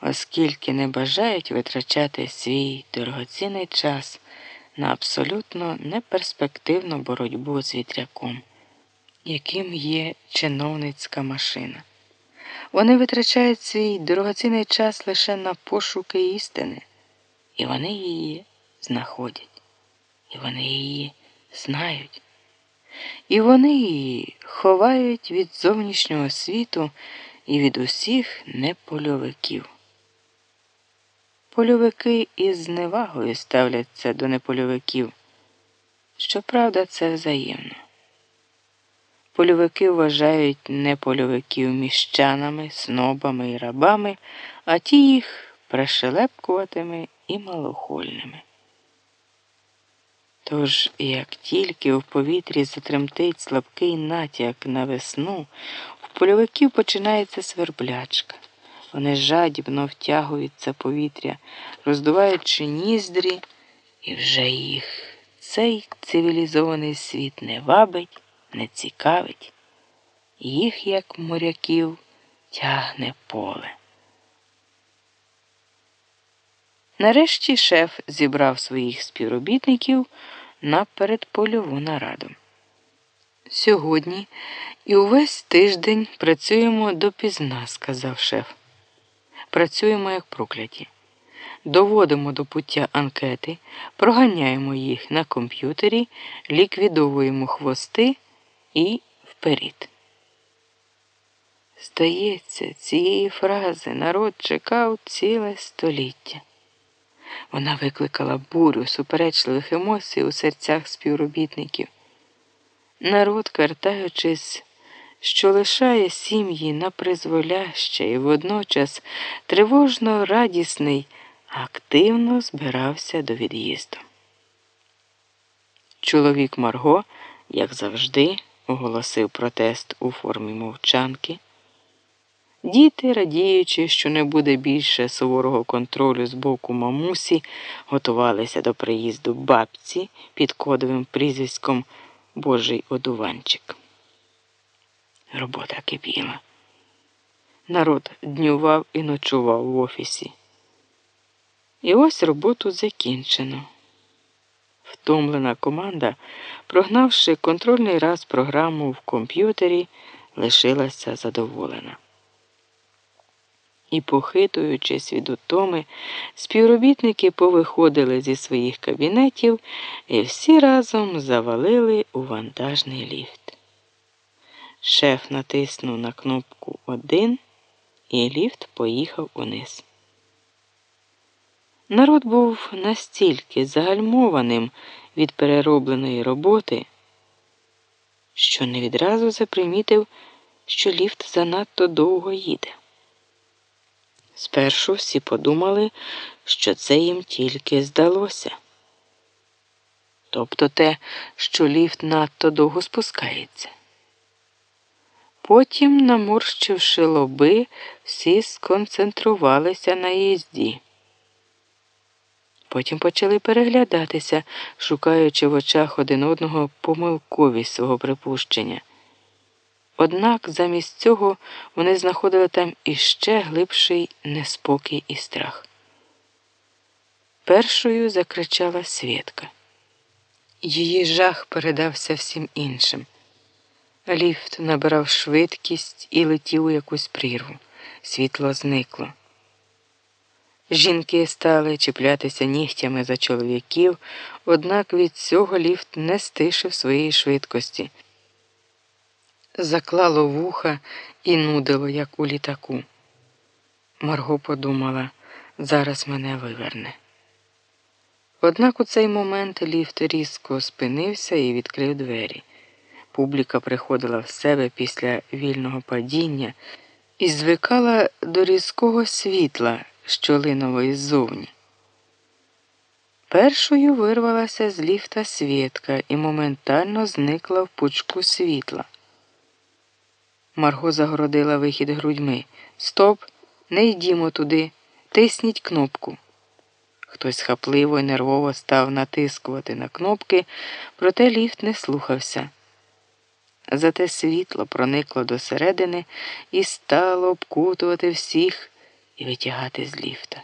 оскільки не бажають витрачати свій дорогоцінний час на абсолютно неперспективну боротьбу з вітряком, яким є чиновницька машина. Вони витрачають свій дорогоцінний час лише на пошуки істини, і вони її знаходять, і вони її знають, і вони її ховають від зовнішнього світу і від усіх непольовиків. Польовики із зневагою ставляться до непольовиків. Щоправда, це взаємно. Польовики вважають непольовиків міщанами, снобами і рабами, а ті їх пришелепкуватими і малохольними. Тож, як тільки в повітрі затремтить слабкий натяк на весну, в польовиків починається сверблячка. Вони жадібно втягуються повітря, роздуваючи ніздрі, і вже їх цей цивілізований світ не вабить, не цікавить, їх, як моряків, тягне поле. Нарешті шеф зібрав своїх співробітників на передпольову нараду. Сьогодні і увесь тиждень працюємо допізна, сказав шеф. Працюємо як прокляті. Доводимо до пуття анкети, проганяємо їх на комп'ютері, ліквідовуємо хвости і вперед. Здається, цієї фрази народ чекав ціле століття. Вона викликала бурю суперечливих емоцій у серцях співробітників. Народ, картаючись, що лишає сім'ї на призволяще і водночас тривожно радісний, активно збирався до від'їзду. Чоловік Марго, як завжди, оголосив протест у формі мовчанки. Діти, радіючи, що не буде більше суворого контролю з боку мамусі, готувалися до приїзду бабці під кодовим прізвиськом Божий одуванчик. Робота кипіла. Народ днював і ночував в офісі. І ось роботу закінчено. Втомлена команда, прогнавши контрольний раз програму в комп'ютері, лишилася задоволена. І, похитуючись від утоми, співробітники повиходили зі своїх кабінетів і всі разом завалили у вантажний ліфт. Шеф натиснув на кнопку один, і ліфт поїхав униз. Народ був настільки загальмованим від переробленої роботи, що не відразу запримітив, що ліфт занадто довго їде. Спершу всі подумали, що це їм тільки здалося. Тобто те, що ліфт надто довго спускається. Потім, наморщивши лоби, всі сконцентрувалися на їзді. Потім почали переглядатися, шукаючи в очах один одного помилковість свого припущення. Однак замість цього вони знаходили там іще глибший неспокій і страх. Першою закричала Свєтка. Її жах передався всім іншим. Ліфт набирав швидкість і летів у якусь прірву. Світло зникло. Жінки стали чіплятися нігтями за чоловіків, однак від цього ліфт не стишив своєї швидкості заклало вуха і нудило, як у літаку. Марго подумала, зараз мене виверне. Однак у цей момент ліфт різко спинився і відкрив двері. Публіка приходила в себе після вільного падіння і звикала до різкого світла, що линуло іззовні. Першою вирвалася з ліфта свідка і моментально зникла в пучку світла. Марго загородила вихід грудьми. Стоп, не йдімо туди, тисніть кнопку. Хтось хапливо і нервово став натискувати на кнопки, проте ліфт не слухався. Зате світло проникло до середини і стало обкутувати всіх і витягати з ліфта.